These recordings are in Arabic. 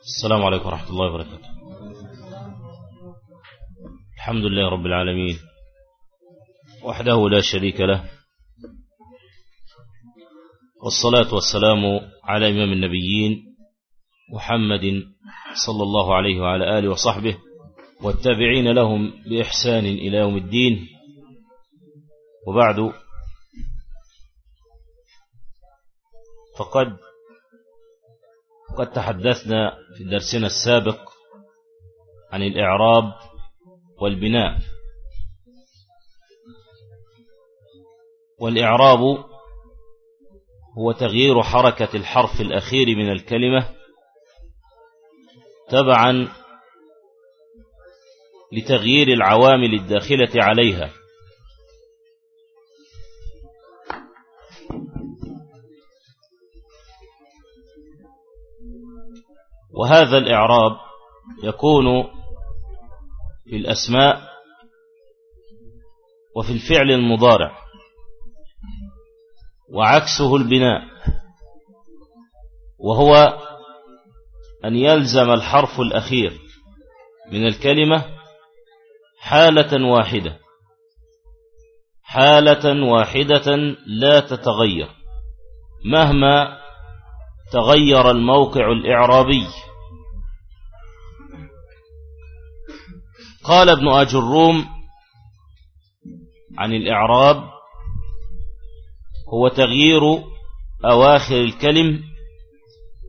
السلام عليكم ورحمة الله وبركاته. الحمد لله رب العالمين وحده لا شريك له والصلاة والسلام على إمام النبيين محمد صلى الله عليه وعلى آله وصحبه والتابعين لهم بإحسان إلى يوم الدين. وبعد فقد قد تحدثنا في درسنا السابق عن الإعراب والبناء. والإعراب هو تغيير حركة الحرف الأخير من الكلمة تبعا لتغيير العوامل الداخلة عليها. وهذا الإعراب يكون في الأسماء وفي الفعل المضارع وعكسه البناء وهو أن يلزم الحرف الأخير من الكلمة حالة واحدة حالة واحدة لا تتغير مهما تغير الموقع الإعرابي. قال ابن أجروم عن الإعراب هو تغيير أواخر الكلم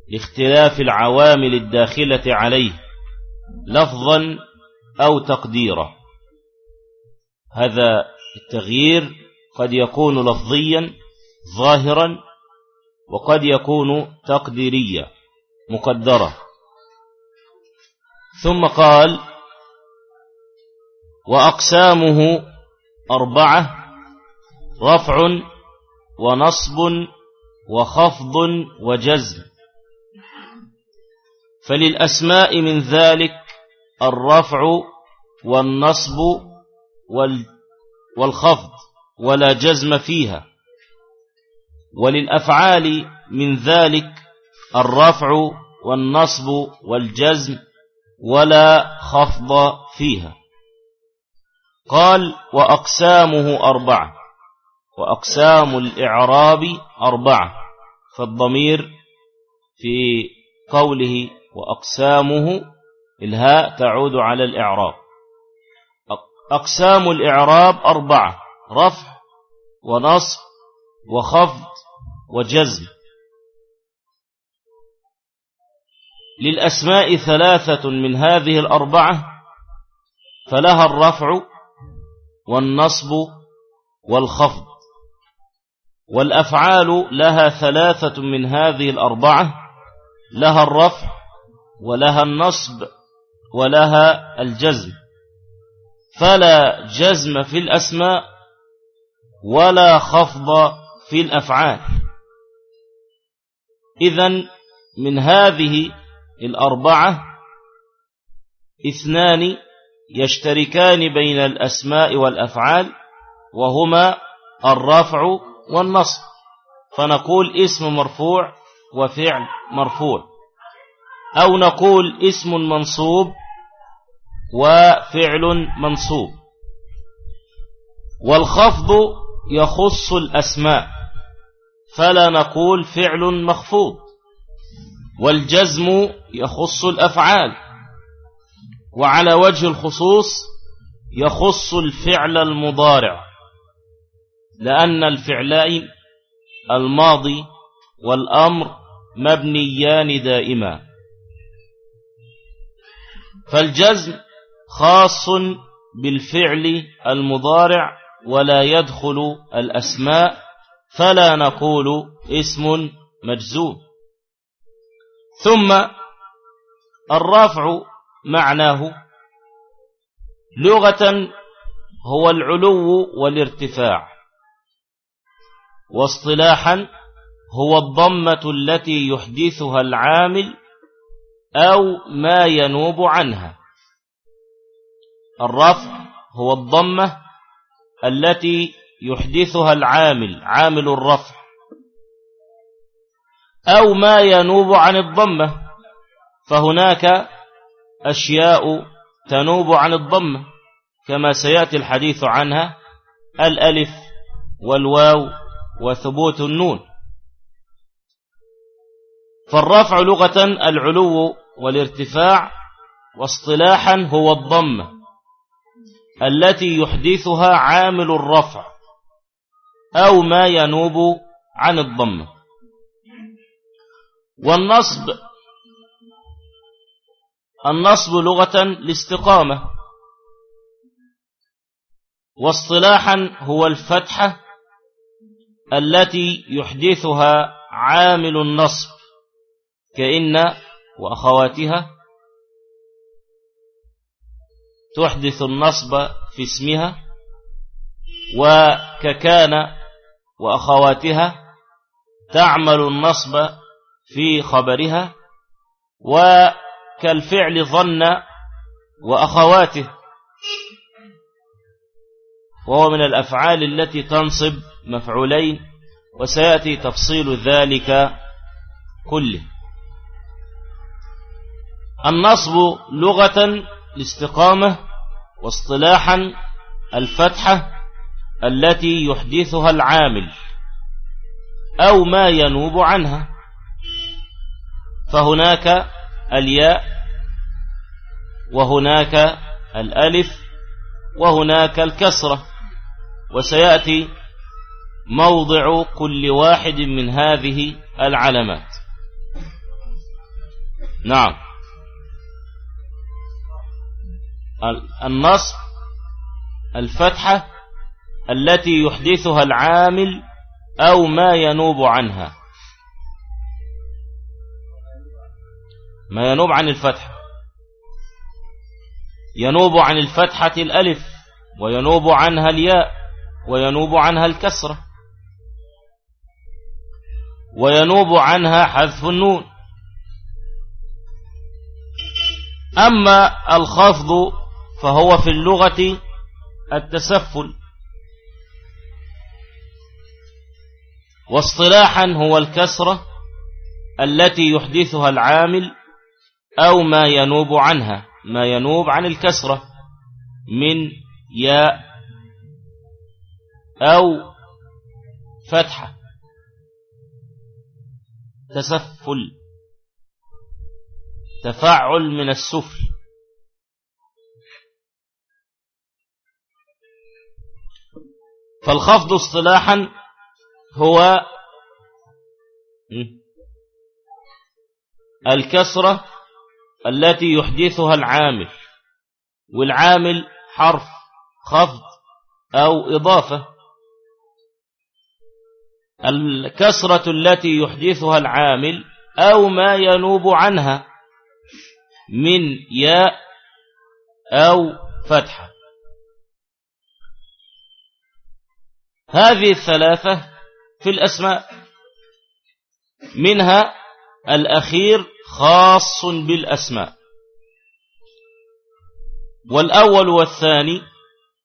لاختلاف العوامل الداخلة عليه لفظا أو تقديرا. هذا التغيير قد يكون لفظيا ظاهرا وقد يكون تقديريا مقدرة. ثم قال وأقسامه أربعة رفع ونصب وخفض وجزم. فللأسماء من ذلك الرفع والنصب والخفض ولا جزم فيها. وللأفعال من ذلك الرفع والنصب والجزم ولا خفض فيها. قال وأقسامه أربعة وأقسام الإعراب أربعة فالضمير في قوله وأقسامه الهاء تعود على الإعراب. أقسام الإعراب أربعة رفع ونصب وخفض وجزم. للأسماء ثلاثة من هذه الأربعة فلها الرفع والنصب والخفض. والأفعال لها ثلاثة من هذه الأربعة لها الرفع ولها النصب ولها الجزم. فلا جزم في الأسماء ولا خفض في الأفعال. إذن من هذه الأربعة اثنان يشتركان بين الأسماء والأفعال وهما الرفع والنصب. فنقول اسم مرفوع وفعل مرفوع. أو نقول اسم منصوب وفعل منصوب. والخفض يخص الأسماء. فلا نقول فعل مخفوض والجزم يخص الأفعال وعلى وجه الخصوص يخص الفعل المضارع لأن الفعلين الماضي والأمر مبنيان دائما. فالجزم خاص بالفعل المضارع ولا يدخل الأسماء فلا نقول اسم مجزوم. ثم الرفع معناه لغة هو العلو والارتفاع واصطلاحا هو الضمة التي يحدثها العامل أو ما ينوب عنها. الرفع هو الضمة التي يحدثها العامل عامل الرفع. أو ما ينوب عن الضمة فهناك أشياء تنوب عن الضمة كما سيأتي الحديث عنها الألف والواو وثبوت النون. فالرفع لغة العلو والارتفاع واصطلاحا هو الضمة التي يحدثها عامل الرفع. أو ما ينوب عن الضمة والنصب النصب لغة الاستقامة. واصطلاحا هو الفتحة التي يحدثها عامل النصب كإن وأخواتها تحدث النصب في اسمها وككان وأخواتها تعمل النصب في خبرها وكالفعل ظن وأخواته وهو من الأفعال التي تنصب مفعولين وسيأتي تفصيل ذلك كله. النصب لغة الاستقامة واصطلاحا الفتحة التي يحدثها العامل أو ما ينوب عنها. فهناك الياء وهناك الألف وهناك الكسرة. وسيأتي موضع كل واحد من هذه العلامات. نعم. النصب الفتحة التي يحدثها العامل أو ما ينوب عنها. ما ينوب عن الفتحة ينوب عن الفتحة الألف وينوب عنها الياء وينوب عنها الكسرة. وينوب عنها حذف النون. أما الخفض فهو في اللغة التسفل. واصطلاحا هو الكسرة التي يحدثها العامل أو ما ينوب عنها ما ينوب عن الكسرة من ياء أو فتحة. تسفل تفعل من السفل. فالخفض اصطلاحا هو الكسرة التي يحدثها العامل والعامل حرف خفض أو إضافة. الكسرة التي يحدثها العامل أو ما ينوب عنها من ياء أو فتحة. هذه الثلاثة في الأسماء. منها الأخير خاص بالأسماء. والأول والثاني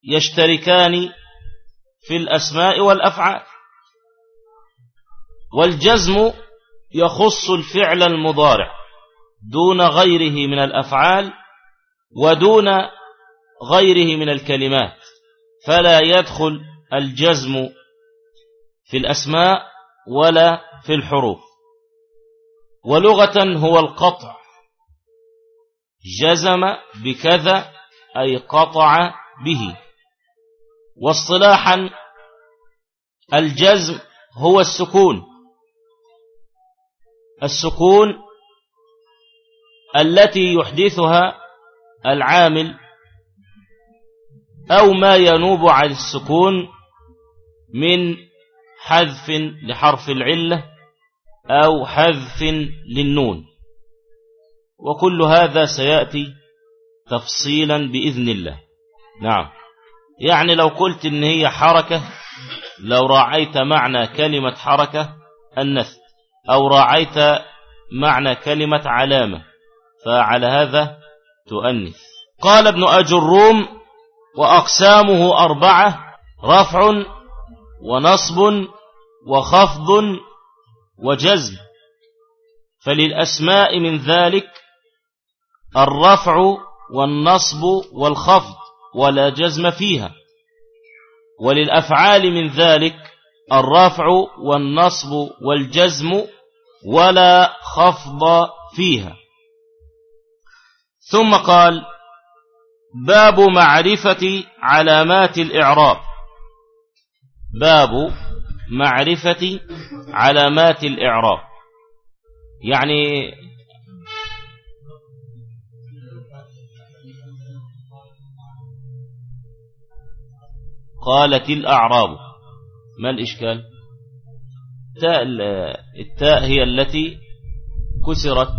يشتركان في الأسماء والأفعال. والجزم يخص الفعل المضارع دون غيره من الأفعال ودون غيره من الكلمات. فلا يدخل الجزم في الأسماء ولا في الحروف. ولغة هو القطع. جزم بكذا أي قطع به. واصطلاحا الجزم هو السكون. السكون التي يحدثها العامل أو ما ينوب عن السكون من حذف لحرف العلة أو حذف للنون. وكل هذا سيأتي تفصيلا بإذن الله. نعم. يعني لو قلت إن هي حركة لو راعيت معنى كلمة حركة النث أو راعيت معنى كلمة علامة فعلى هذا تؤنث. قال ابن أجروم وأقسامه أربعة رفع ونصب وخفض وجزم. فللأسماء من ذلك الرفع والنصب والخفض ولا جزم فيها. وللأفعال من ذلك الرفع والنصب والجزم ولا خفض فيها. ثم قال باب معرفة علامات الإعراب. باب معرفة علامات الإعراب. يعني قالت الأعراب. ما الإشكال؟ التاء, التاء هي التي كسرت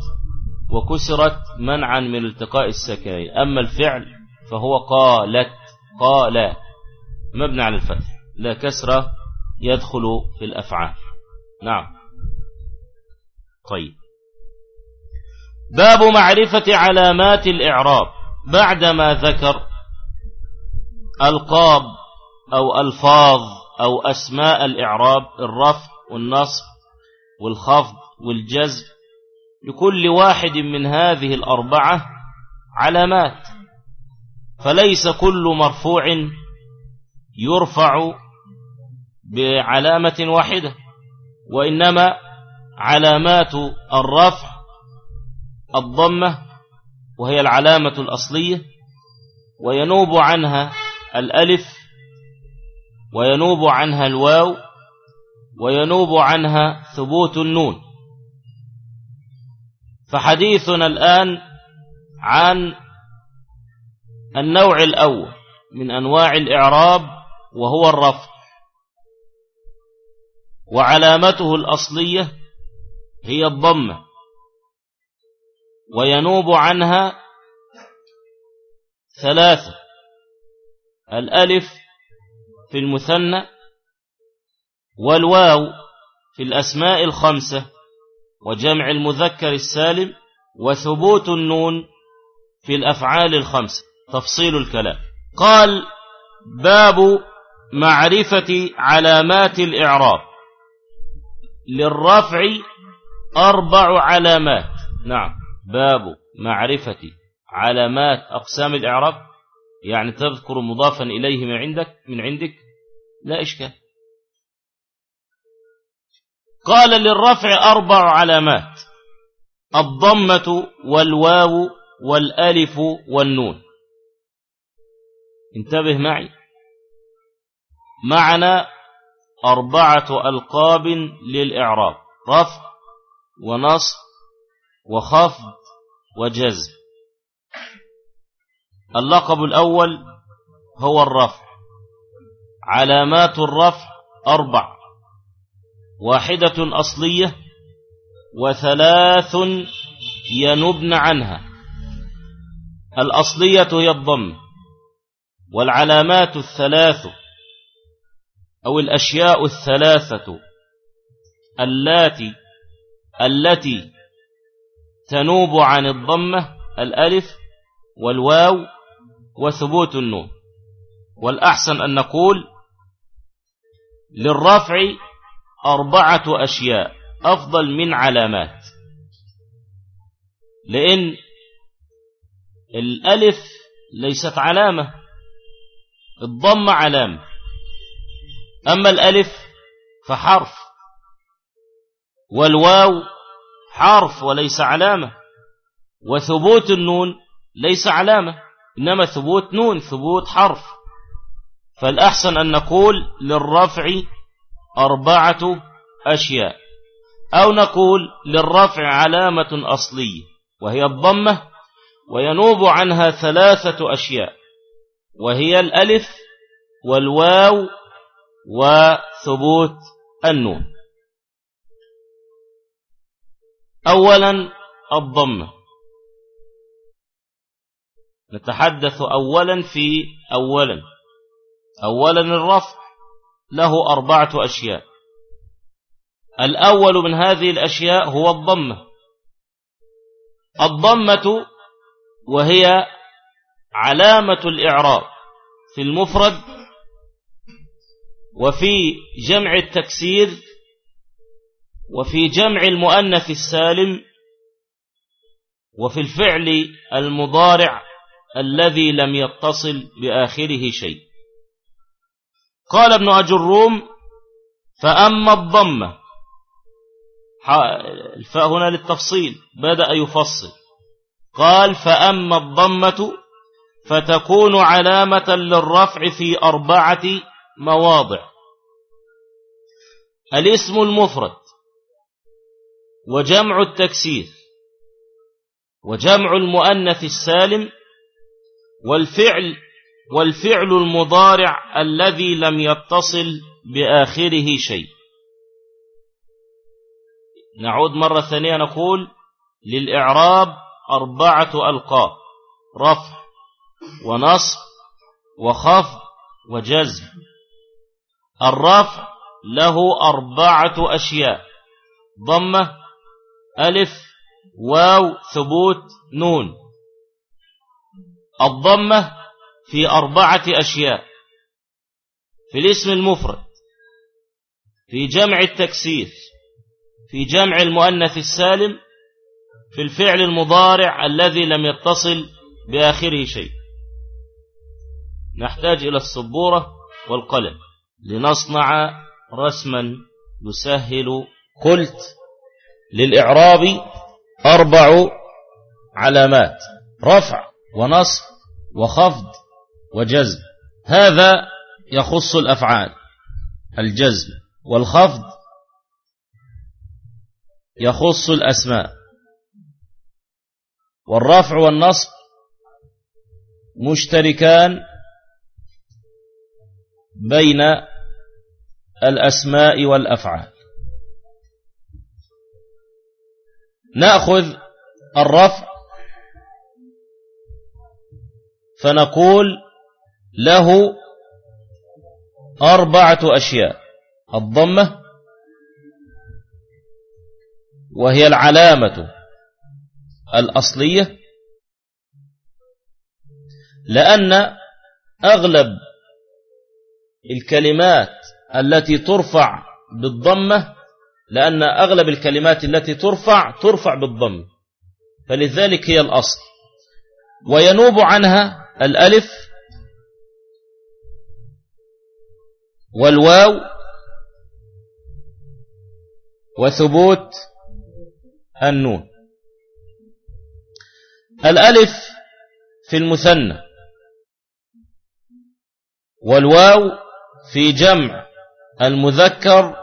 وكسرت منعا من التقاء السكنين أما الفعل فهو قالت قال. مبنى على الفتح. لا كسرة يدخل في الأفعال. نعم. طيب. باب معرفة علامات الإعراب. بعدما ذكر ألقاب أو ألفاظ أو أسماء الإعراب الرفع والنصب والخفض والجزم لكل واحد من هذه الأربعة علامات. فليس كل مرفوع يرفع بعلامة واحدة وإنما علامات الرفع الضمة وهي العلامة الأصلية وينوب عنها الألف وينوب عنها الواو وينوب عنها ثبوت النون. فحديثنا الآن عن النوع الأول من أنواع الإعراب وهو الرفع. وعلامته الأصلية هي الضمة وينوب عنها ثلاثة الألف في المثنى والواو في الأسماء الخمسة وجمع المذكر السالم وثبوت النون في الأفعال الخمسة. تفصيل الكلام. قال باب معرفة علامات الإعراب. للرفع أربع علامات. نعم. باب معرفة علامات أقسام الإعراب. يعني تذكر مضافا إليه من عندك من عندك؟ لا إشكال. قال للرفع أربع علامات. الضمة والواو والألف والنون. انتبه معي. معنا أربعة ألقاب للإعراب رفع ونصب وخفض وجزم. اللقب الأول هو الرفع علامات الرفع أربع. واحدة أصلية وثلاث ينبن عنها. الأصلية هي الضم والعلامات الثلاث أو الأشياء الثلاثة اللاتي التي تنوب عن الضمة الألف والواو وثبوت النون. والأحسن أن نقول للرفع أربعة أشياء أفضل من علامات. لأن الألف ليست علامة الضم علامة. أما الألف فحرف والواو حرف وليس علامة وثبوت النون ليس علامة إنما ثبوت نون ثبوت حرف. فالأحسن أن نقول للرفع أربعة أشياء أو نقول للرفع علامة أصلية وهي الضمة وينوب عنها ثلاثة أشياء وهي الألف والواو وثبوت النون. أولا الضمة نتحدث أولا في أولا. أولا الرفع له أربعة أشياء. الأول من هذه الأشياء هو الضمة الضمة وهي علامة الإعراب في المفرد وفي جمع التكسير وفي جمع المؤنث السالم وفي الفعل المضارع الذي لم يتصل بآخره شيء. قال ابن أجروم فأما الضمة الفاء هنا للتفصيل بدأ يفصل. قال فأما الضمة فتكون علامة للرفع في أربعة مواضع. الاسم المفرد وجمع التكسير وجمع المؤنث السالم والفعل والفعل المضارع الذي لم يتصل بآخره شيء. نعود مرة ثانية نقول للإعراب أربعة ألقاب رفع ونصب وخفض وجزم. الرفع له أربعة أشياء. ضمة ألف واو ثبوت نون. الضمة في أربعة أشياء. في الاسم المفرد في جمع التكسير في جمع المؤنث السالم في الفعل المضارع الذي لم يتصل بآخره شيء. نحتاج إلى السبورة والقلم. لنصنع رسما يسهل قلت للإعراب أربع علامات رفع ونصب وخفض وجزم. هذا يخص الأفعال الجزم والخفض يخص الأسماء. والرفع والنصب مشتركان بين الأسماء والأفعال. نأخذ الرفع فنقول له أربعة أشياء. الضمة وهي العلامة الأصلية لأن أغلب الكلمات التي ترفع بالضمة لأن أغلب الكلمات التي ترفع ترفع بالضم. فلذلك هي الأصل. وينوب عنها الألف والواو وثبوت النون. الألف في المثنى والواو في جمع المذكر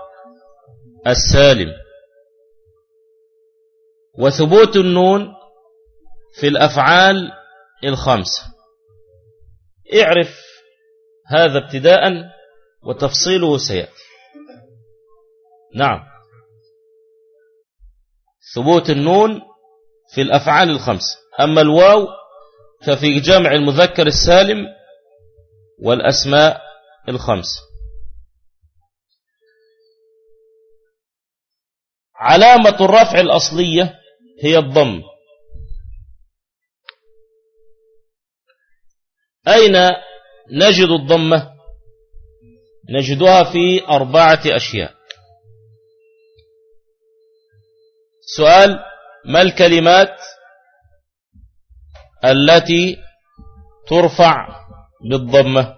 السالم. وثبوت النون في الأفعال الخمسة. اعرف هذا ابتداء وتفصيله سيأتي. نعم. ثبوت النون في الأفعال الخمسة. أما الواو ففي جمع المذكر السالم والأسماء الخمسة علامة الرفع الأصلية هي الضم. أين نجد الضمة نجدها في أربعة أشياء. سؤال ما الكلمات التي ترفع بالضمة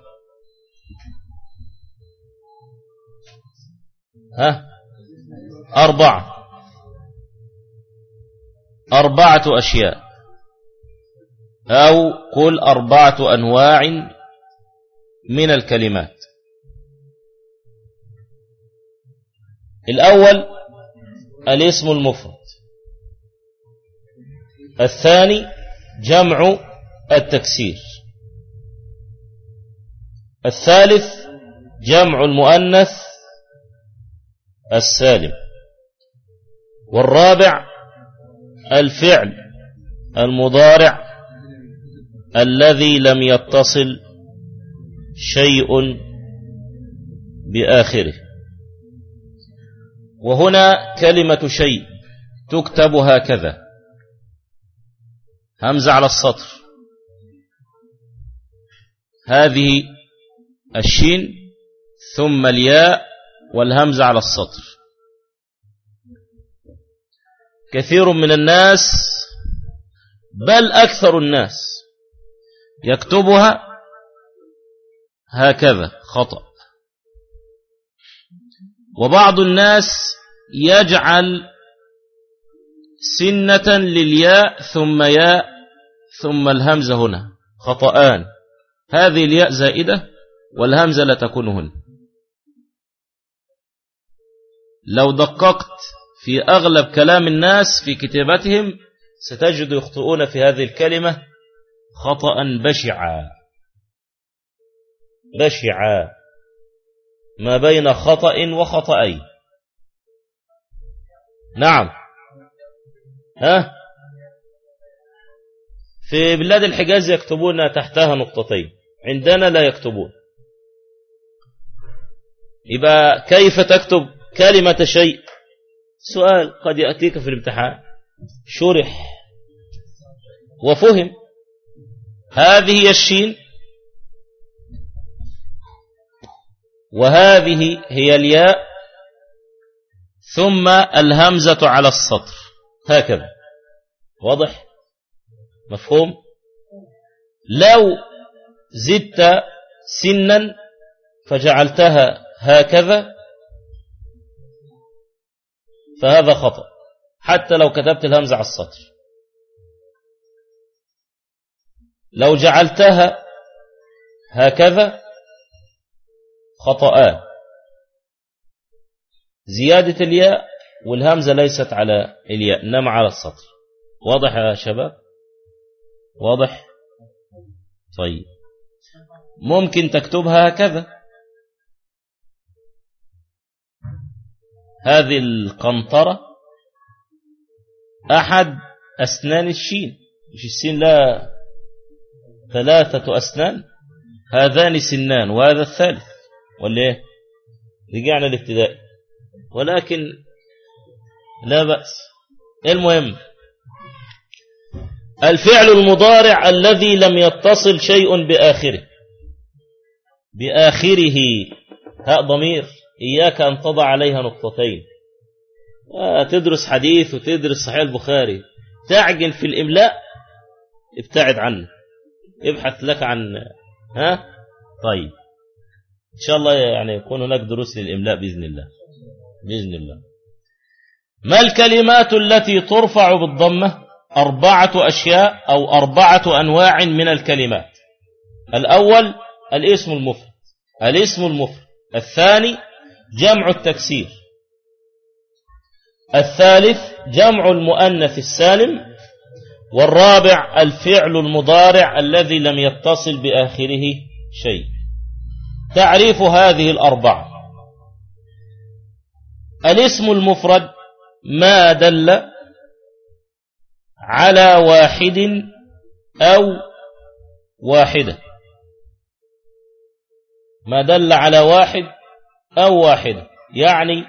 ها؟ أربعة. أربعة أشياء. أو قل أربعة أنواع من الكلمات. الأول الاسم المفرد. الثاني جمع التكسير. الثالث جمع المؤنث. السالم. والرابع الفعل المضارع الذي لم يتصل شيء بآخره. وهنا كلمة شيء تكتب هكذا. همزة على السطر. هذه الشين ثم الياء والهمزة على السطر. كثير من الناس بل أكثر الناس يكتبها هكذا خطأ. وبعض الناس يجعل سنة للياء ثم ياء ثم الهمزة هنا خطأان. هذه الياء زائدة والهمزة لا تكون هنا لو دققت في أغلب كلام الناس في كتابتهم ستجد يخطئون في هذه الكلمة خطأ بشعا. بشعا. ما بين خطأ وخطأين نعم. ها؟ في بلاد الحجاز يكتبون تحتها نقطتين. عندنا لا يكتبون. يبقى كيف تكتب؟ كلمة شيء. سؤال قد يأتيك في الامتحان. شرح. وفهم. هذه هي الشين. وهذه هي الياء. ثم الهمزة على السطر. هكذا. واضح؟ مفهوم؟ لو زدت سنا فجعلتها هكذا فهذا خطأ حتى لو كتبت الهمزة على السطر. لو جعلتها هكذا خطأان. زيادة الياء والهمزة ليست على الياء إنما على السطر. واضح يا شباب؟ واضح؟ طيب. ممكن تكتبها هكذا. هذه القنطرة أحد أسنان الشين. مش السين لا ثلاثة أسنان. هذان سنان وهذا الثالث. ولا إيه؟ رجعنا الابتدائي ولكن لا بأس. المهم؟ الفعل المضارع الذي لم يتصل شيء بآخره. بآخره هاء ضمير. إياك أن تضع عليها نقطتين. آه تدرس حديث وتدرس صحيح البخاري. تعجن في الإملاء ابتعد عنه. ابحث لك عن ها؟ طيب. إن شاء الله يعني يكون هناك دروس للإملاء بإذن الله. بإذن الله. ما الكلمات التي ترفع بالضمة؟ أربعة أشياء أو أربعة أنواع من الكلمات. الأول الاسم المفرد. الاسم المفرد. الثاني جمع التكسير. الثالث جمع المؤنث السالم. والرابع الفعل المضارع الذي لم يتصل بآخره شيء. تعريف هذه الأربعة. الاسم المفرد ما دل على واحد أو واحدة. ما دل على واحد أو واحدة يعني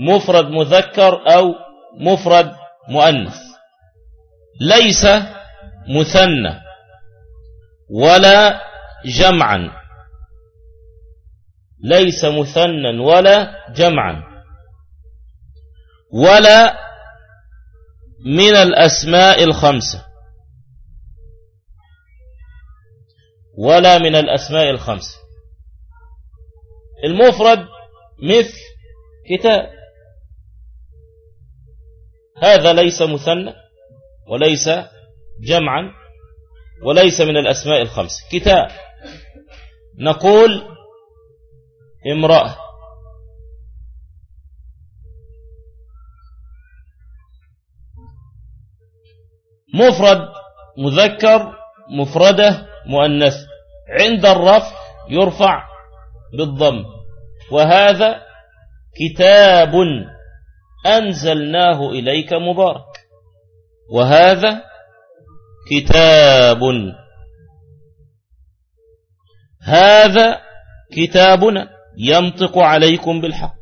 مفرد مذكر أو مفرد مؤنث. ليس مثنى ولا جمعا. ليس مثنى ولا جمعا. ولا من الأسماء الخمسة. ولا من الأسماء الخمسة. المفرد مثل كتاب. هذا ليس مثنى وليس جمعا وليس من الأسماء الخمس. كتاب. نقول امرأة. مفرد مذكر مفردة مؤنث. عند الرفع يرفع بالضم. وهذا كتاب أنزلناه إليك مبارك. وهذا كتاب. هذا كتابنا ينطق عليكم بالحق.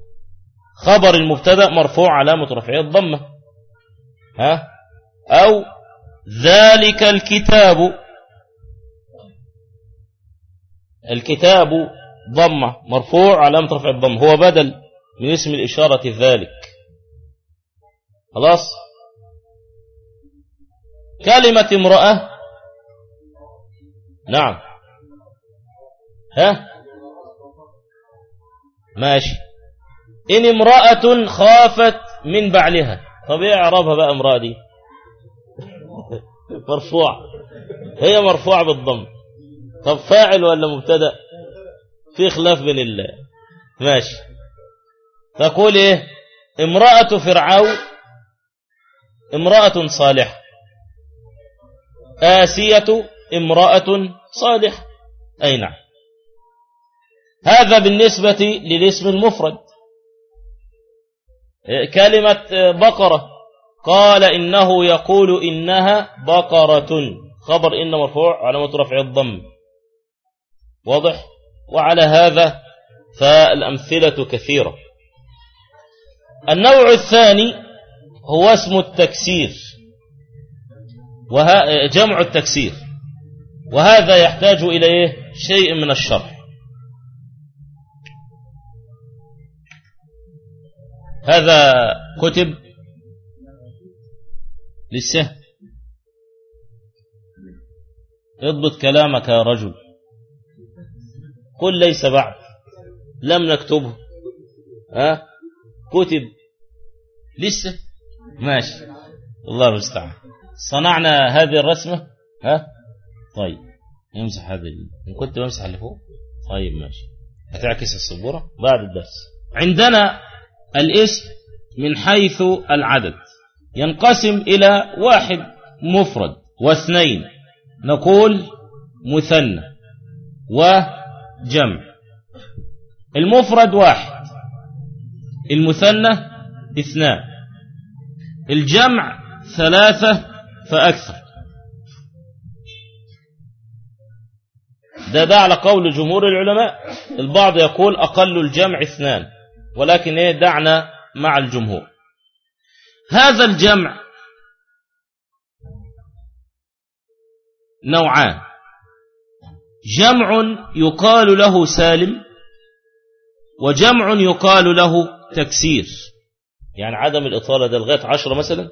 خبر المبتدأ مرفوع علامة رفعه الضمة. ها؟ أو ذلك الكتاب. الكتاب ضمة مرفوع علامة رفع الضمة. هو بدل من اسم الإشارة ذلك. خلاص؟ كلمة امرأة. نعم. ها؟ ماشي. إن امرأة خافت من بعلها. طب إيه إعرابها بقى امرأة دي؟ مرفوع. هي مرفوعة بالضم. طب فاعل ولا مبتدأ؟ في خلاف بين الله ماشي. تقول إيه؟ امرأة فرعون امرأة صالحة. آسية امرأة صالحة. أي نعم. هذا بالنسبة للاسم المفرد. كلمة بقرة. قال إنه يقول إنها بقرة. خبر إن مرفوع علامة رفع الضم. واضح؟ وعلى هذا فالأمثلة كثيرة. النوع الثاني هو اسم التكسير جمع التكسير وهذا يحتاج إلى شيء من الشرح. هذا كتب لسه اضبط كلامك يا رجل. قل ليس بعد. لم نكتبه. ها؟ كتب. لسه؟ ماشي. الله المستعان. صنعنا هذه الرسمة؟ ها؟ طيب. امسح هذه إن كنت بمسح اللي فوق. طيب ماشي. هتعكس السبورة بعد الدرس. عندنا الاسم من حيث العدد. ينقسم إلى واحد مفرد واثنين. نقول مثنى. وجمع المفرد واحد. المثنى اثنان. الجمع ثلاثة فأكثر. ده ده على قول جمهور العلماء. البعض يقول أقل الجمع اثنان ولكن إيه دعنا مع الجمهور. هذا الجمع نوعان. جمع يقال له سالم وجمع يقال له تكسير. يعني عدم الإطالة ده لغاية عشرة مثلا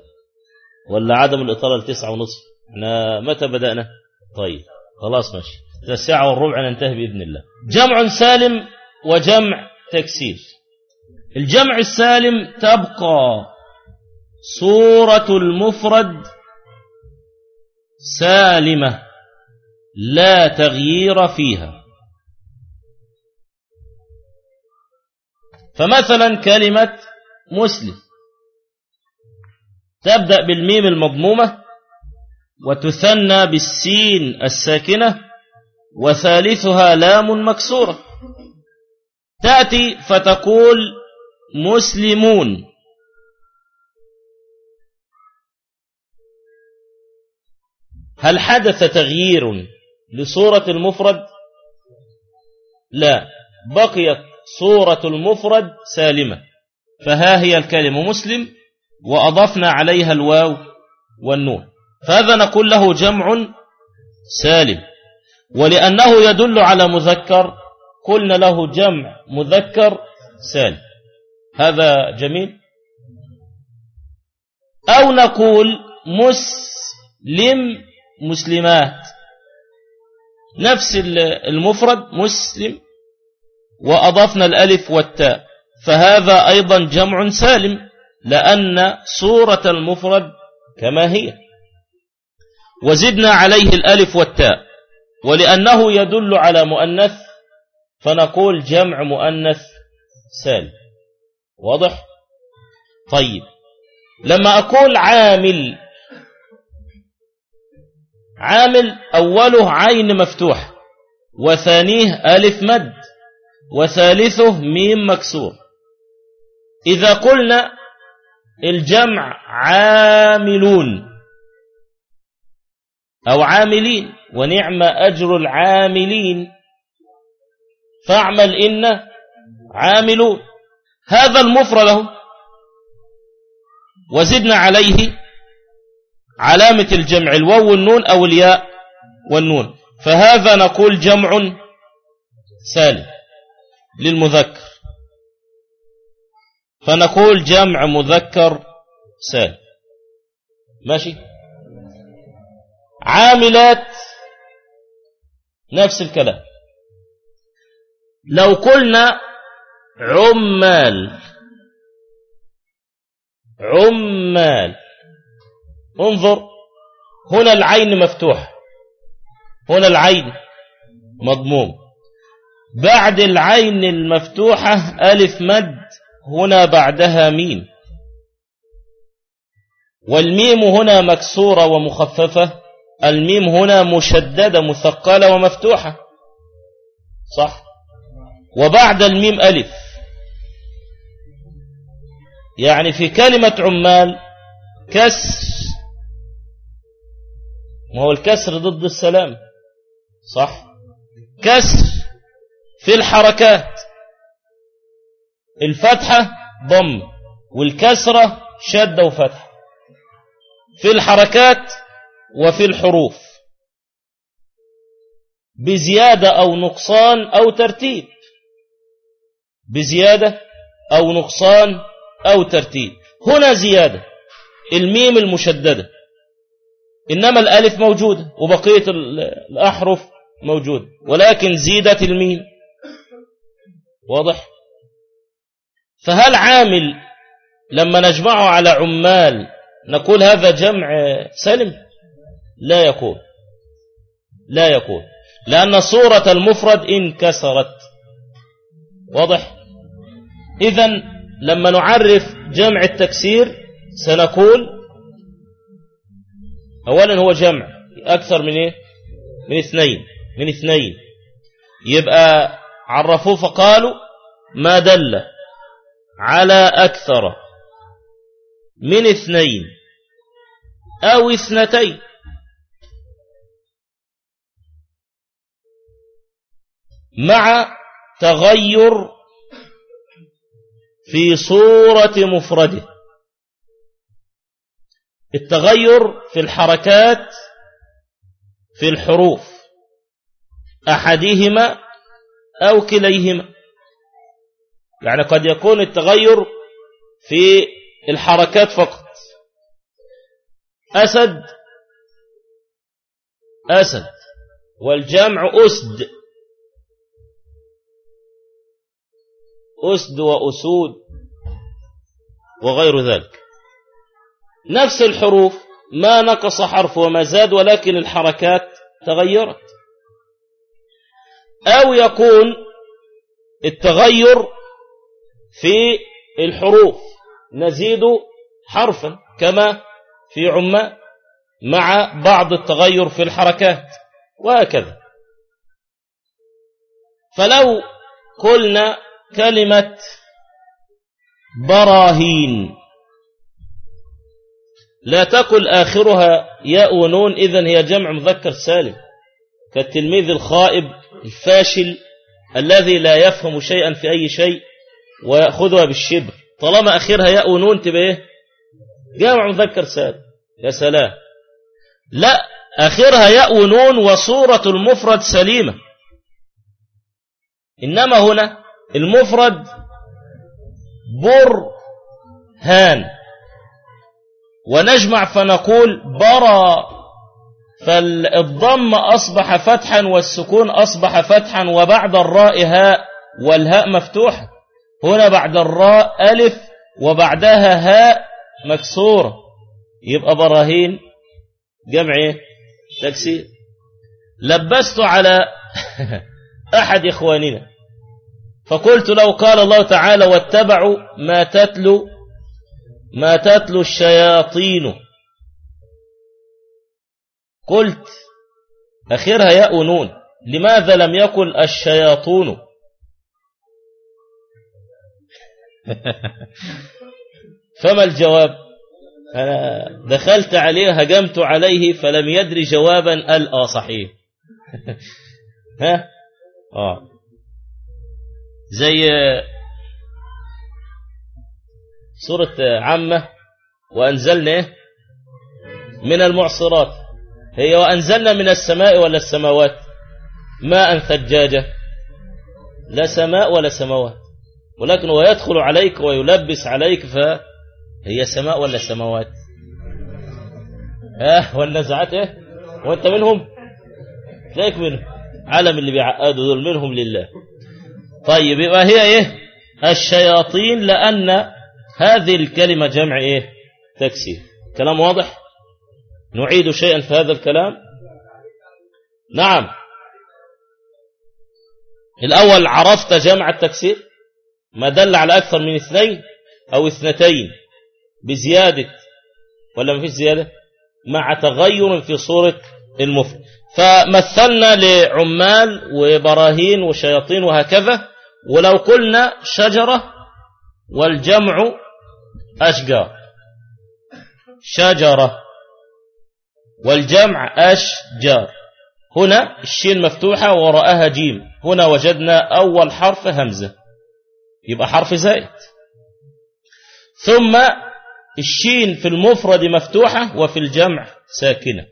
ولا عدم الإطالة لتسعة ونصف؟ إحنا متى بدأنا؟ طيب خلاص ماشي. الساعة والربع ننتهي بإذن الله. جمع سالم وجمع تكسير. الجمع السالم تبقى صورة المفرد سالمة. لا تغيير فيها. فمثلا كلمة مسلم. تبدأ بالميم المضمومة وتثنى بالسين الساكنة وثالثها لام مكسورة. تأتي فتقول مسلمون. هل حدث تغيير؟ لصورة المفرد؟ لا. بقيت صورة المفرد سالمة. فها هي الكلمة مسلم وأضفنا عليها الواو والنون. فهذا نقول له جمع سالم. ولأنه يدل على مذكر قلنا له جمع مذكر سالم. هذا جميل؟ أو نقول مسلم مسلمات. نفس المفرد مسلم وأضفنا الألف والتاء. فهذا أيضا جمع سالم لأن صورة المفرد كما هي. وزدنا عليه الألف والتاء. ولأنه يدل على مؤنث فنقول جمع مؤنث سالم. واضح؟ طيب. لما أقول عامل عامل أوله عين مفتوح وثانيه ألف مد وثالثه ميم مكسور. إذا قلنا الجمع عاملون أو عاملين ونعم أجر العاملين فاعمل إن عاملون. هذا المفرد وزدنا عليه علامة الجمع الواو والنون أو الياء والنون. فهذا نقول جمع سالم للمذكر. فنقول جمع مذكر سالم. ماشي؟ عاملات نفس الكلام. لو قلنا عمال عمال انظر هنا العين مفتوحة هنا العين مضموم. بعد العين المفتوحة ألف مد هنا بعدها ميم. والميم هنا مكسورة ومخففة الميم هنا مشددة مثقلة ومفتوحة. صح؟ وبعد الميم ألف. يعني في كلمة عمال كسر ما هو الكسر ضد السلام. صح؟ كسر في الحركات. الفتحة ضم والكسرة شدة وفتحة. في الحركات وفي الحروف. بزيادة أو نقصان أو ترتيب. بزيادة أو نقصان أو ترتيب. هنا زيادة. الميم المشددة. إنما الألف موجودة وبقية الأحرف موجودة. ولكن زيدت الميم. واضح؟ فهل عامل لما نجمعه على عمال نقول هذا جمع سلم؟ لا يكون. لا يكون. لأن صورة المفرد انكسرت واضح؟ إذا لما نعرف جمع التكسير سنقول أولا هو جمع. أكثر من إيه؟ من اثنين. من اثنين. يبقى عرفوه فقالوا ما دل على أكثر. من اثنين. أو اثنتين. مع تغير في صورة مفرده. التغير في الحركات في الحروف. أحدهما أو كليهما. يعني قد يكون التغير في الحركات فقط. أسد. أسد. والجمع أسد. أسد وأسود وغير ذلك. نفس الحروف ما نقص حرف وما زاد ولكن الحركات تغيرت. أو يكون التغير في الحروف نزيد حرفا كما في عماء مع بعض التغير في الحركات وهكذا. فلو قلنا كلمة براهين لا تقل آخرها ياء ونون إذن هي جمع مذكر سالم. كالتلميذ الخائب الفاشل الذي لا يفهم شيئا في أي شيء ويأخذها بالشبر. طالما آخرها ياء ونون تبقى إيه؟ جمع مذكر سالم. يا سلام. لا آخرها ياء ونون وصورة المفرد سليمة. إنما هنا المفرد برهان. ونجمع فنقول برى فالضم أصبح فتحا والسكون أصبح فتحا وبعد الراء هاء والهاء مفتوحة. هنا بعد الراء ألف وبعدها هاء مكسورة يبقى براهين. جمع إيه؟ تكسير. لبست على أحد إخواننا. فقلت له قال الله تعالى واتبعوا ما تتلو ما تتلو الشياطين. قلت أخيرها ياء نون لماذا لم يقل الشياطون؟ فما الجواب؟ أنا دخلت عليه هجمت عليه فلم يدري جوابا آه صحيح. ها؟ آه. زي سورة عامة وأنزلنا من المعصرات. هي وأنزلنا من السماء ولا السماوات؟ ماء ثجاجة. لا سماء ولا سماوات. ولكن ويدخل عليك ويلبس عليك فهي سماء ولا سماوات. آه والنزعات إيه؟ وأنت منهم؟ تلاقيك منهم علم اللي بيعقدوا دول منهم لله. طيب يبقى هي إيه؟ الشياطين لأن هذه الكلمة جمع إيه؟ تكسير. كلام واضح؟ نعيد شيئا في هذا الكلام؟ نعم. الأول عرفت جمع التكسير؟ ما دل على أكثر من اثنين أو اثنتين بزيادة ولا ما فيش زيادة؟ مع تغير في صورة المفرد فمثلنا لعمال وبراهين وشياطين وهكذا ولو قلنا شجرة والجمع أشجار شجرة والجمع أشجار. هنا الشين مفتوحة وراءها جيم. هنا وجدنا أول حرف همزة. يبقى حرف زائد. ثم الشين في المفرد مفتوحة وفي الجمع ساكنة.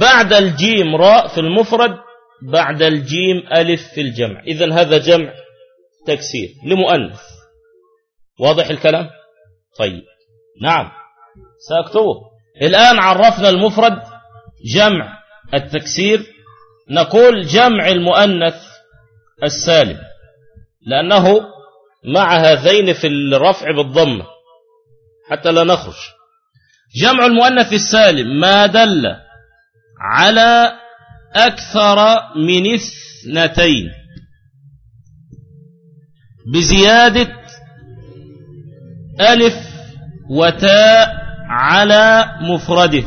بعد الجيم راء في المفرد بعد الجيم ألف في الجمع. إذا هذا جمع تكسير لمؤنث. واضح الكلام؟ طيب. نعم. سأكتبه. الآن عرفنا المفرد جمع التكسير. نقول جمع المؤنث السالم لأنه مع هذين في الرفع بالضمة حتى لا نخرج. جمع المؤنث السالم ما دل على أكثر من اثنتين. بزيادة ألف وتاء على مفرده.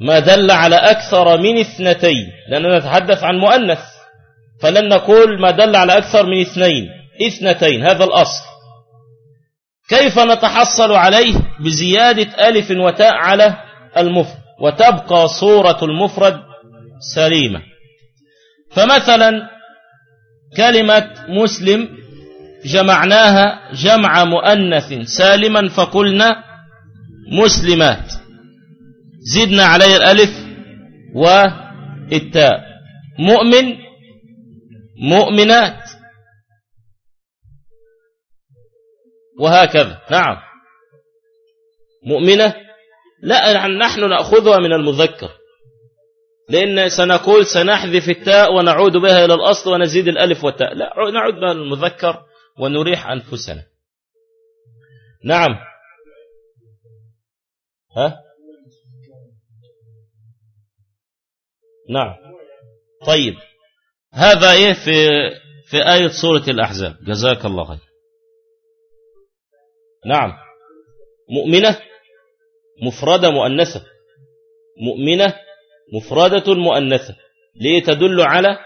ما دل على أكثر من اثنتين. لأننا نتحدث عن مؤنث. فلن نقول ما دل على أكثر من اثنين. اثنتين هذا الأصل. كيف نتحصل عليه بزيادة ألف وتاء على المفرد؟ وتبقى صورة المفرد سليمة. فمثلا كلمة مسلم جمعناها جمع مؤنث سالما فقلنا مسلمات. زدنا عليه الألف والتاء مؤمن مؤمنات. وهكذا. نعم. مؤمنة؟ لا نحن نأخذها من المذكر. لأن سنقول سنحذف التاء ونعود بها إلى الأصل ونزيد الألف والتاء. لا نعود بها المذكر ونريح أنفسنا. نعم. ها؟ نعم. طيب. هذا إيه في في آية سورة الأحزاب؟ جزاك الله خير. نعم. مؤمنة مفردة مؤنثة. مؤمنة مفردة مؤنثة. ليه تدل على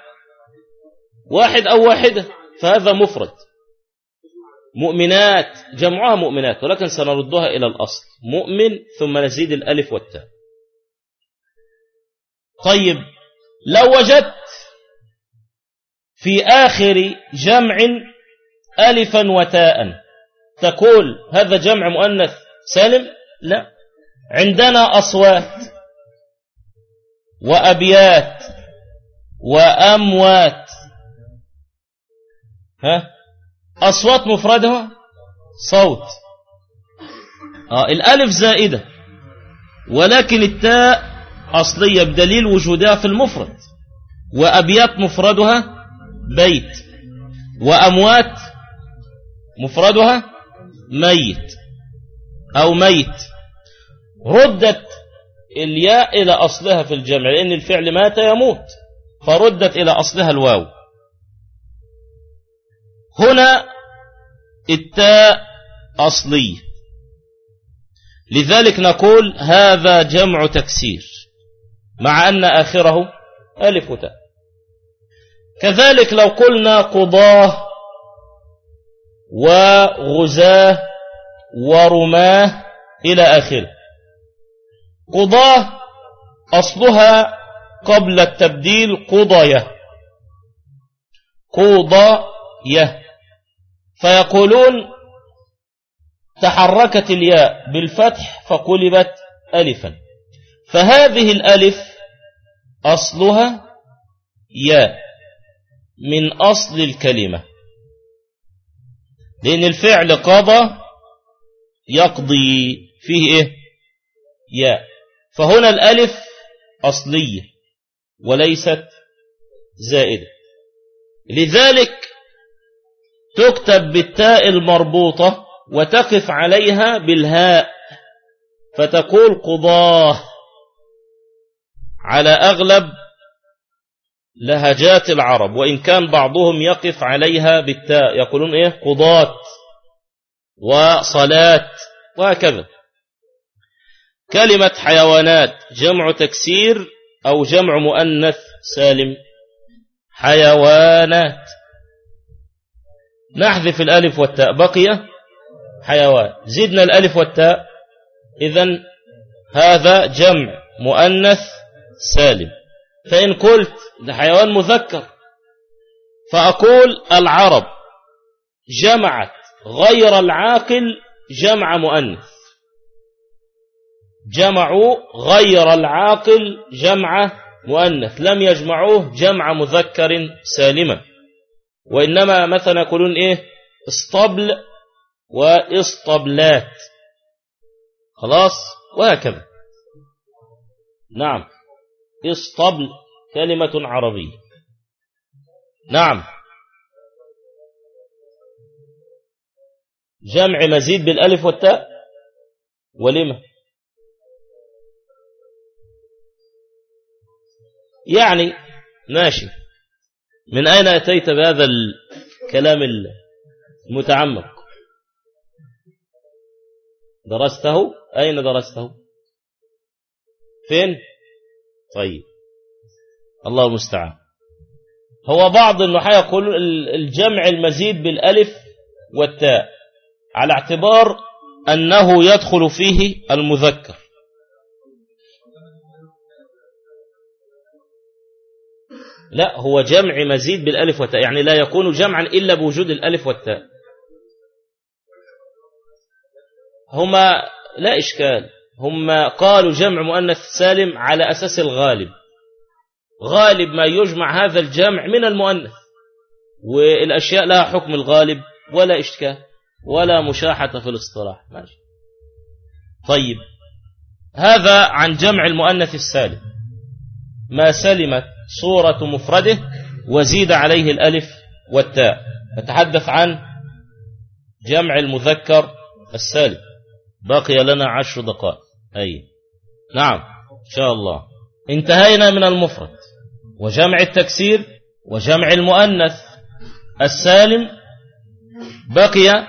واحد أو واحدة فهذا مفرد. مؤمنات جمعها مؤمنات ولكن سنردها إلى الأصل. مؤمن ثم نزيد الألف والتاء. طيب لو وجدت في آخر جمع ألفا وتاء تقول هذا جمع مؤنث سالم؟ لا. عندنا أصوات وأبيات وأموات. ها؟ أصوات مفردها صوت. آه الألف زائدة. ولكن التاء أصلية بدليل وجودها في المفرد. وأبيات مفردها بيت. وأموات مفردها ميت أو ميت. ردت الياء إلى أصلها في الجمع لأن الفعل مات يموت فردت إلى أصلها الواو. هنا التاء أصلي. لذلك نقول هذا جمع تكسير مع أن آخره ألف تاء. كذلك لو قلنا قضاه وغزاه ورماه إلى آخره. قضاه أصلها قبل التبديل قضايا. قضايا. فيقولون تحركت الياء بالفتح فقلبت ألفا. فهذه الألف أصلها ياء من أصل الكلمة. لأن الفعل قضى يقضي فيه إيه؟ ياء. فهنا الألف أصلية وليست زائدة. لذلك تكتب بالتاء المربوطة وتقف عليها بالهاء فتقول قضاه. على أغلب لهجات العرب وإن كان بعضهم يقف عليها بالتاء يقولون إيه؟ قضاة وصلاة وهكذا. كلمة حيوانات جمع تكسير أو جمع مؤنث سالم. حيوانات. نحذف الألف والتاء. بقي حيوان. زدنا الألف والتاء. إذن هذا جمع مؤنث سالم. فإن قلت حيوان مذكر فأقول العرب جمعت غير العاقل جمع مؤنث. جمعوا غير العاقل جمع مؤنث. لم يجمعوه جمع مذكر سالما. وإنما مثلا يقولون إيه؟ اسطبل واسطبلات. خلاص؟ وهكذا. نعم. اسطبل كلمة عربية. نعم. جمع مزيد بالألف والتاء. ولما يعني ماشي. من أين أتيت بهذا الكلام المتعمق؟ درسته؟ أين درسته؟ فين؟ طيب الله المستعان. هو بعض النحاة يقول الجمع المزيد بالألف والتاء على اعتبار أنه يدخل فيه المذكر. لا هو جمع مزيد بالألف والتاء يعني لا يكون جمعا إلا بوجود الألف والتاء. هما لا إشكال هم قالوا جمع مؤنث سالم على أساس الغالب. غالب ما يجمع هذا الجمع من المؤنث والأشياء لها حكم الغالب ولا إشكال ولا مشاحة في الاصطلاح. ماشي. طيب هذا عن جمع المؤنث السالم. ما سلمت صورة مفرده وزيد عليه الألف والتاء. نتحدث عن جمع المذكر السالم بقي لنا عشر دقائق. أي. نعم. إن شاء الله. انتهينا من المفرد. وجمع التكسير وجمع المؤنث السالم. بقي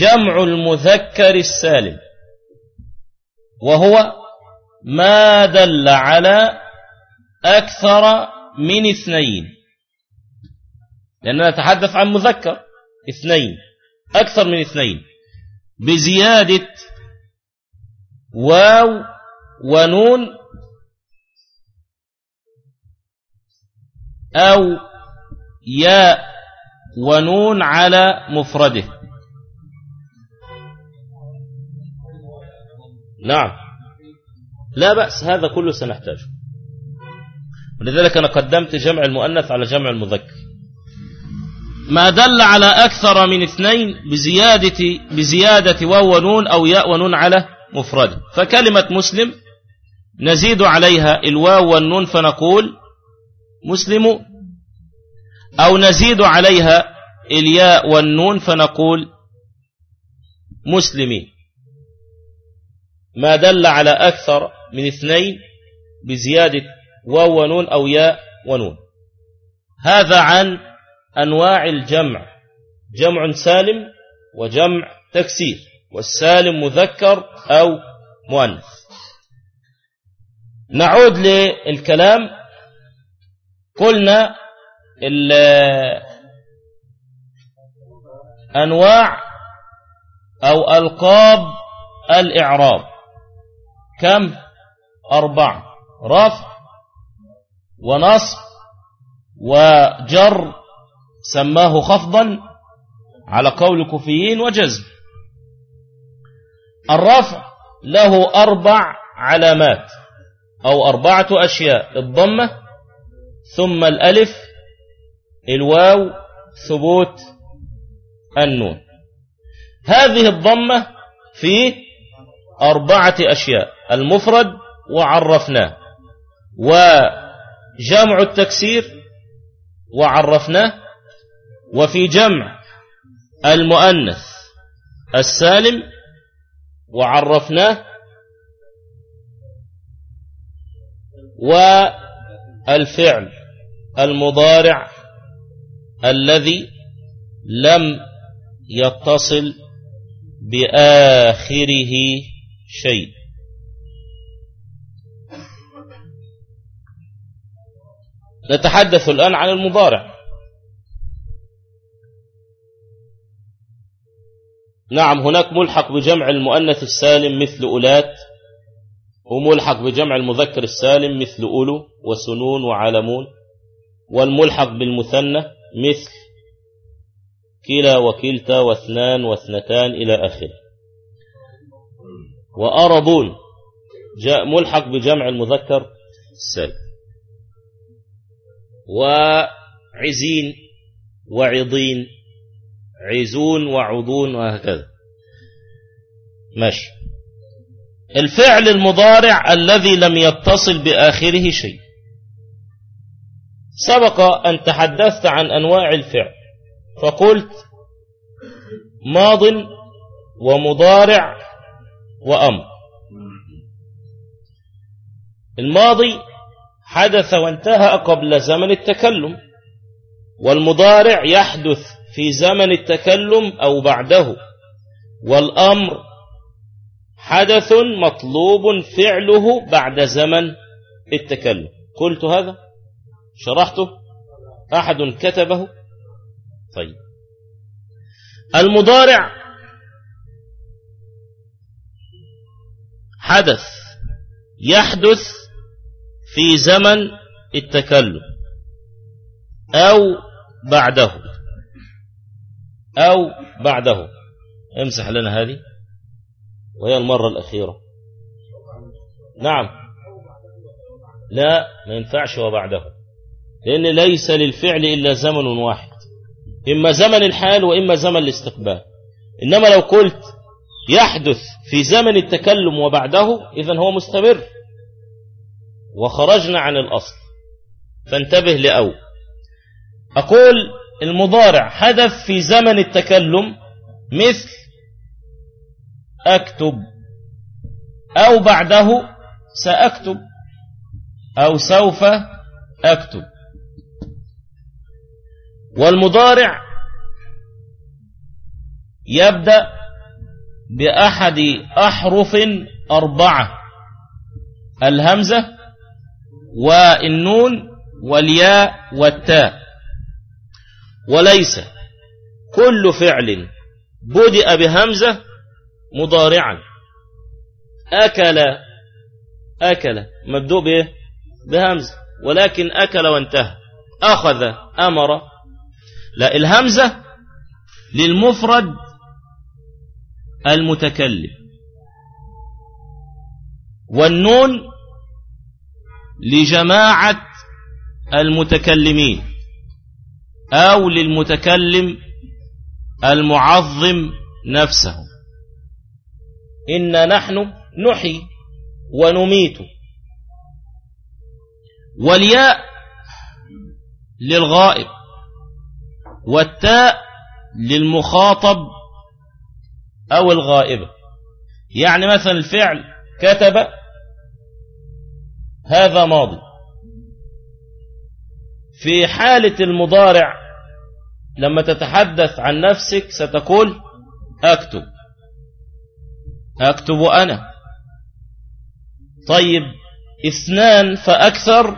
جمع المذكر السالم. وهو ما دل على أكثر من اثنين. لأننا نتحدث عن مذكر اثنين. أكثر من اثنين. بزيادة واو ونون أو ياء ونون على مفرده. نعم. لا بأس هذا كله سنحتاجه. ولذلك أنا قدمت جمع المؤنث على جمع المذكر. ما دل على أكثر من اثنين بزيادة, بزيادة واو ونون أو ياء ونون على مفرد. فكلمة مسلم نزيد عليها الواو والنون فنقول مسلم أو نزيد عليها الياء والنون فنقول مسلمين ما دل على أكثر من اثنين بزيادة واو ونون أو ياء ونون. هذا عن أنواع الجمع. جمع سالم وجمع تكسير والسالم مذكر أو مؤنث. نعود للكلام. قلنا أنواع أو ألقاب الإعراب. كم؟ أربعة. رفع. ونصب وجر سماه خفضا على قول الكوفيين وجزم. الرفع له أربع علامات أو أربعة أشياء الضمة ثم الألف الواو ثبوت النون. هذه الضمة في أربعة أشياء المفرد وعرفناه وجمع التكسير وعرفناه وفي جمع المؤنث السالم وعرفناه والفعل المضارع الذي لم يتصل بآخره شيء. نتحدث الآن عن المضارع. نعم هناك ملحق بجمع المؤنث السالم مثل أولات وملحق بجمع المذكر السالم مثل أولو وسنون وعلمون والملحق بالمثنى مثل كلا وكلتا واثنان واثنتان إلى آخره. وأرضون جاء ملحق بجمع المذكر السالم. وعزين وعضين عزون وعضون وهكذا. ماشي. الفعل المضارع الذي لم يتصل بآخره شيء. سبق أن تحدثت عن أنواع الفعل فقلت ماض ومضارع وأمر. الماضي حدث وانتهى قبل زمن التكلم والمضارع يحدث في زمن التكلم أو بعده والأمر حدث مطلوب فعله بعد زمن التكلم. قلت هذا؟ شرحته؟ أحد كتبه؟ طيب. المضارع حدث يحدث في زمن التكلم أو بعده. أو بعده. امسح لنا هذه. وهي المرة الأخيرة. نعم. لا ما ينفعش وبعده لأن ليس للفعل إلا زمن واحد. إما زمن الحال وإما زمن الاستقبال. إنما لو قلت يحدث في زمن التكلم وبعده إذا هو مستمر. وخرجنا عن الأصل. فانتبه لأول. أقول المضارع حدث في زمن التكلم مثل أكتب أو بعده سأكتب أو سوف أكتب. والمضارع يبدأ بأحد أحرف أربعة. الهمزة والنون والياء والتاء. وليس. كل فعل بدأ بهمزة مضارعا. أكل أكل. مبدوء به بهمزة. ولكن أكل وانتهى. أخذ أمر. لا الهمزة للمفرد المتكلم. والنون لجماعة المتكلمين أو للمتكلم المعظم نفسه. إنا نحن نحي ونميت. والياء للغائب والتاء للمخاطب أو الغائبة يعني مثلا الفعل كتب هذا ماضي. في حالة المضارع لما تتحدث عن نفسك ستقول أكتب. أكتب أنا. طيب اثنان فأكثر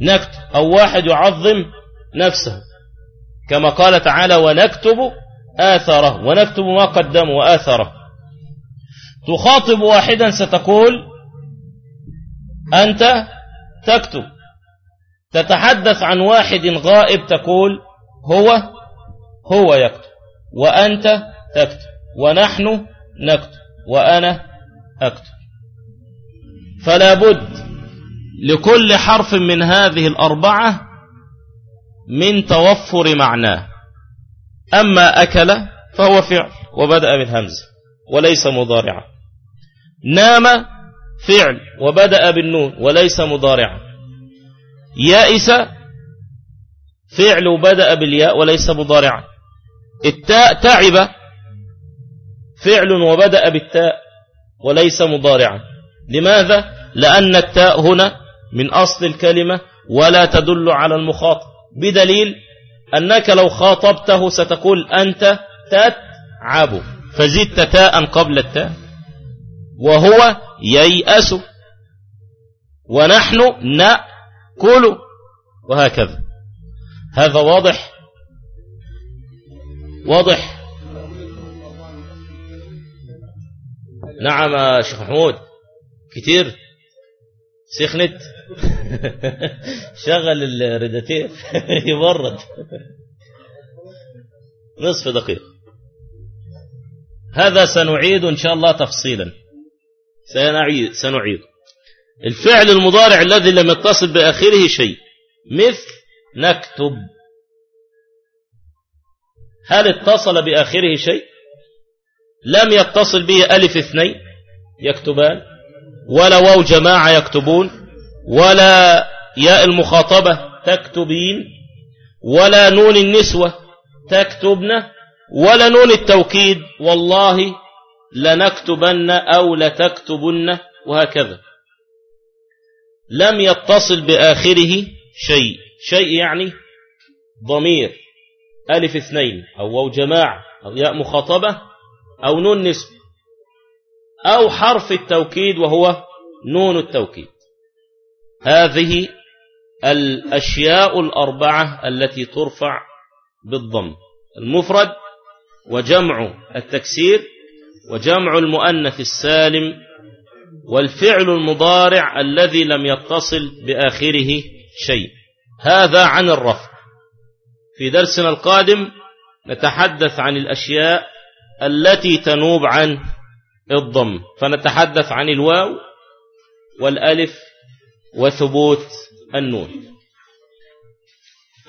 نكتب أو واحد يعظم نفسه. كما قال تعالى ونكتب آثره ونكتب ما قدم وآثره تخاطب واحدا ستقول أنت تكتب. تتحدث عن واحد غائب تقول هو هو يكتب. وأنت تكتب. ونحن نكتب. وأنا أكتب. فلا بد لكل حرف من هذه الأربعة من توفر معناه. أما أكل فهو فعل وبدأ بالهمزة وليس مضارعا. نام فعل وبدأ بالنون وليس مضارعا. يائس فعل وبدأ بالياء وليس مضارعا. التاء تعب فعل وبدأ بالتاء وليس مضارعا. لماذا؟ لأن التاء هنا من أصل الكلمة ولا تدل على المخاطب. بدليل أنك لو خاطبته ستقول أنت تتعب. فزدت تاء قبل التاء. وهو ييأس ونحن نأكل وهكذا. هذا واضح؟ واضح؟ نعم يا شيخ محمود. كتير. سخنت. شغل الريداتير. يبرد. نصف دقيقة. هذا سنعيد إن شاء الله تفصيلا. سنعيد, سنعيد. الفعل المضارع الذي لم يتصل بآخره شيء. مثل نكتب. هل اتصل بآخره شيء؟ لم يتصل به ألف اثنين. يكتبان. ولا واو جماعة يكتبون. ولا ياء المخاطبة تكتبين. ولا نون النسوة تكتبن. ولا نون التوكيد. والله لنكتبن أو لتكتبن وهكذا. لم يتصل بآخره شيء. شيء يعني ضمير. ألف اثنين أو واو جماعة أو ياء مخاطبة أو نون نسب أو حرف التوكيد وهو نون التوكيد. هذه الأشياء الأربعة التي ترفع بالضم. المفرد وجمع التكسير وجمع المؤنث السالم والفعل المضارع الذي لم يتصل بآخره شيء. هذا عن الرفع في درسنا القادم نتحدث عن الأشياء التي تنوب عن الضم. فنتحدث عن الواو والألف وثبوت النون.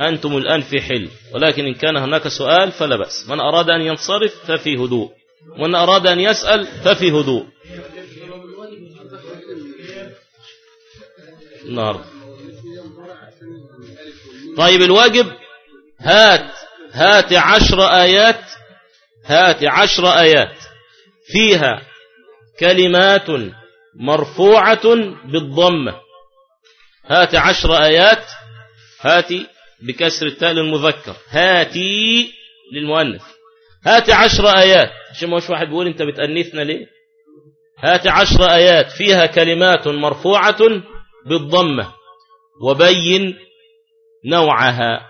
أنتم الآن في حل ولكن إن كان هناك سؤال فلا بأس. من أراد أن ينصرف ففي هدوء. ومن أراد أن يسأل ففي هدوء. النهاردة طيب الواجب هات هات عشر آيات هات عشر آيات. فيها كلمات مرفوعة بالضمة. هات عشر آيات هاتي بكسر التاء للمذكر. هاتي للمؤنث هات عشر آيات. عشان مش واحد بيقول انت بتأنثنا ليه؟ هات عشر آيات فيها كلمات مرفوعة بالضمة وبين نوعها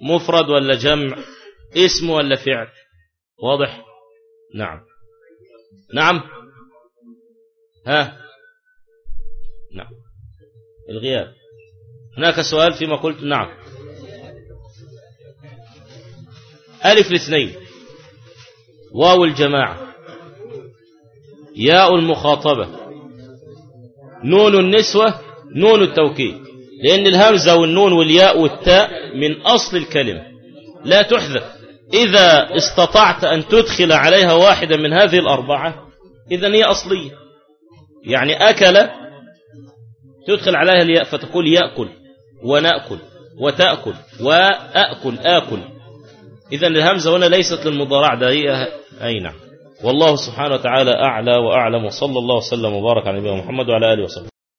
مفرد ولا جمع اسم ولا فعل واضح؟ نعم. نعم؟ ها؟ نعم. الغياب. هناك سؤال فيما قلت؟ نعم. ألف الاثنين واو الجماعة. ياء المخاطبة. نون النسوة نون التوكيد. لأن الهمزة والنون والياء والتاء من أصل الكلمة. لا تحذف. إذا استطعت أن تدخل عليها واحدة من هذه الأربعة إذا هي أصلية. يعني أكل تدخل عليها الياء فتقول يأكل ونأكل وتأكل وأأكل آكل. إذا الهمزة هنا ليست للمضارع ده هي أي نعم. والله سبحانه وتعالى أعلى وأعلم وصلى الله وسلم وبارك على نبينا محمد وعلى آله وصحبه.